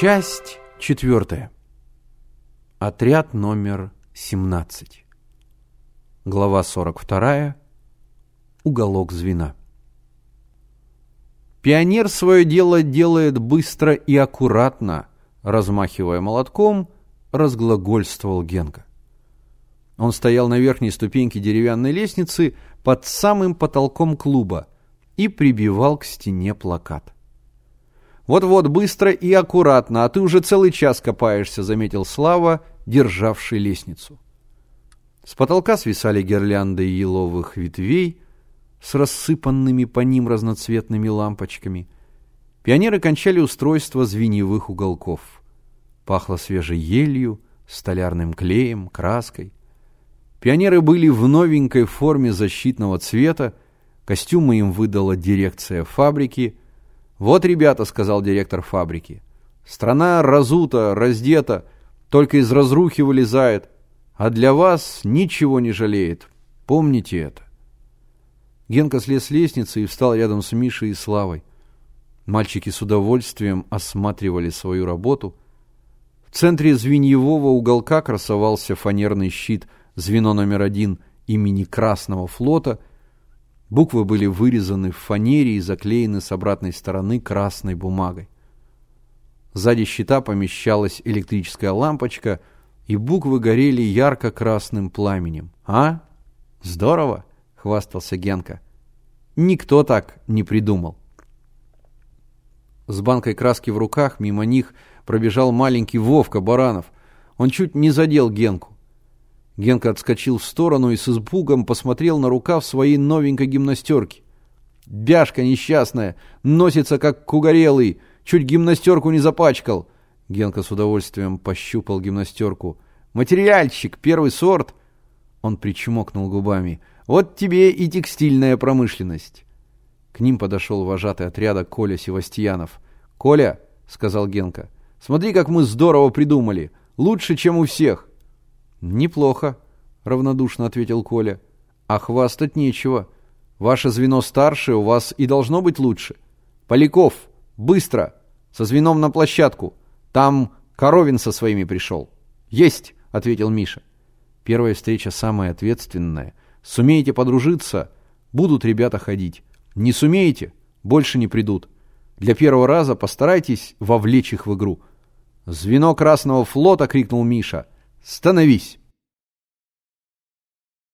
Часть четвертая. Отряд номер 17. Глава 42. Уголок звена. Пионер свое дело делает быстро и аккуратно, размахивая молотком, разглагольствовал Генка. Он стоял на верхней ступеньке деревянной лестницы под самым потолком клуба и прибивал к стене плакат. «Вот-вот, быстро и аккуратно, а ты уже целый час копаешься», — заметил Слава, державший лестницу. С потолка свисали гирлянды еловых ветвей с рассыпанными по ним разноцветными лампочками. Пионеры кончали устройство звеньевых уголков. Пахло свежей елью, столярным клеем, краской. Пионеры были в новенькой форме защитного цвета, костюмы им выдала дирекция фабрики — «Вот, ребята», — сказал директор фабрики, — «страна разута, раздета, только из разрухи вылезает, а для вас ничего не жалеет. Помните это». Генка слез с лестницы и встал рядом с Мишей и Славой. Мальчики с удовольствием осматривали свою работу. В центре звеньевого уголка красовался фанерный щит звено номер один имени Красного флота — Буквы были вырезаны в фанере и заклеены с обратной стороны красной бумагой. Сзади щита помещалась электрическая лампочка, и буквы горели ярко-красным пламенем. «А? Здорово!» — хвастался Генка. «Никто так не придумал». С банкой краски в руках мимо них пробежал маленький Вовка Баранов. Он чуть не задел Генку. Генка отскочил в сторону и с испугом посмотрел на рукав своей новенькой гимнастерки. «Бяшка несчастная! Носится, как кугорелый! Чуть гимнастерку не запачкал!» Генка с удовольствием пощупал гимнастерку. «Материальчик, первый сорт!» Он причмокнул губами. «Вот тебе и текстильная промышленность!» К ним подошел вожатый отряда Коля Севастьянов. «Коля!» — сказал Генка. «Смотри, как мы здорово придумали! Лучше, чем у всех!» «Неплохо», — равнодушно ответил Коля. «А хвастать нечего. Ваше звено старше, у вас и должно быть лучше. Поляков, быстро, со звеном на площадку. Там Коровин со своими пришел». «Есть», — ответил Миша. «Первая встреча самая ответственная. Сумеете подружиться, будут ребята ходить. Не сумеете, больше не придут. Для первого раза постарайтесь вовлечь их в игру». «Звено Красного флота!» — крикнул Миша — Становись!»